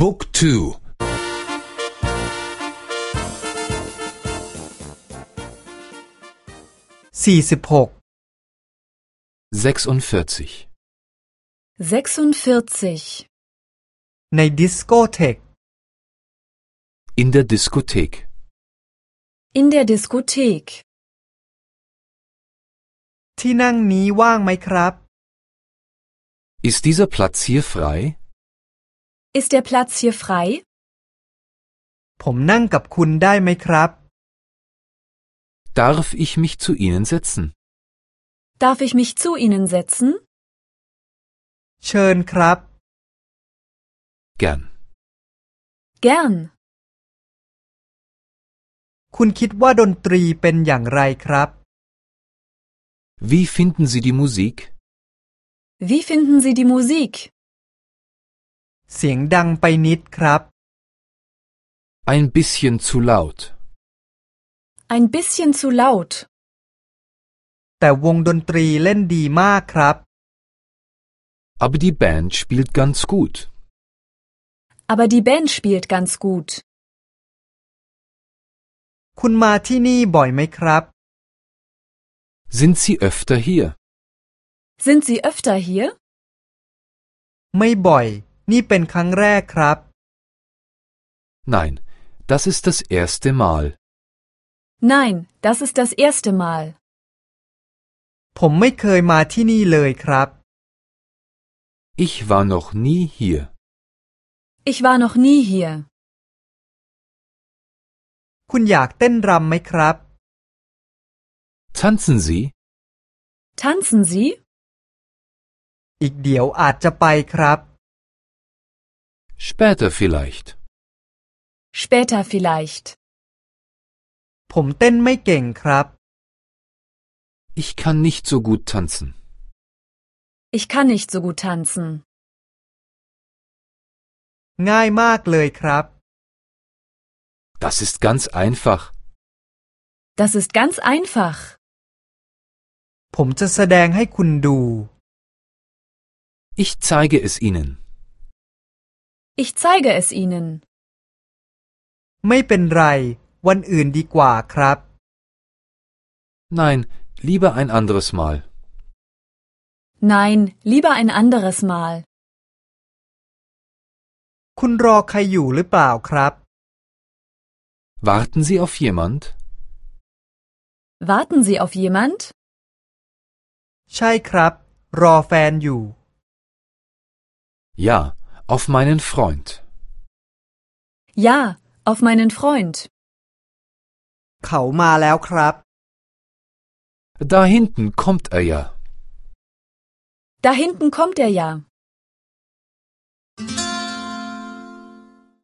บุ๊กทูสี่สิบหก 46 46. ในดิสโกเทก in der Diskothek In der Diskothek. ที่นั่งนี้ว่างไหมครับ Ist dieser Platz hier frei? Ist der Platz hier frei? ผมนั่งกับคุณได้ไหมครับ Darf ich mich zu Ihnen setzen? Darf ich mich zu Ihnen setzen? เชิญครับ Gern. Gern. คุณคิดว่าดนตรีเป็นอย่างไรครับ Wie finden Sie die Musik? Wie finden Sie die Musik? เสียงดังไปนิดครับ Ein bisschen zu laut. Ein bisschen zu laut. แต่วงดนตรีเล่นดีมากครับ Aber die Band spielt ganz gut. Aber die Band spielt ganz gut. คุณมาที่นี่บ่อยไหมครับ Sind Sie öfter hier? Sind Sie öfter hier? ไม่บ่อย นี่เป็นครั้งแรกครับ Nein, das ist das erste Mal. Nein, das ist das erste Mal. ผมไม่เคยมาที่นี่เลยครับ Ich war noch nie hier. Ich war noch nie hier. คุณอยากเต้นรำไหมครับ Tanzen Sie? Tanzen Sie? อีกเดี๋ยวอาจจะไปครับ Später vielleicht. Später vielleicht. ผมเต้นไม่เก่งครับ Ich kann nicht so gut tanzen. Ich kann nicht so gut tanzen. ง่ายมากเลยครับ Das ist ganz einfach. Das ist ganz einfach. ผมจะแสดงให้คุณดู Ich zeige es Ihnen. Ich zeige es Ihnen. ไม่เป็นไร วันอื่นดีกว่าครับ Nein, lieber ein anderes Mal. Nein, lieber ein anderes Mal. คุณรอใครอยู่หรือเปล่าครับ Warten Sie auf jemand? Warten Sie auf jemand? ใช่ครับ รอแฟนอยู่ Ja, auf meinen Freund. Ja, auf meinen Freund. เขามาแล้วครับ Da hinten kommt er ja. Da hinten kommt er ja.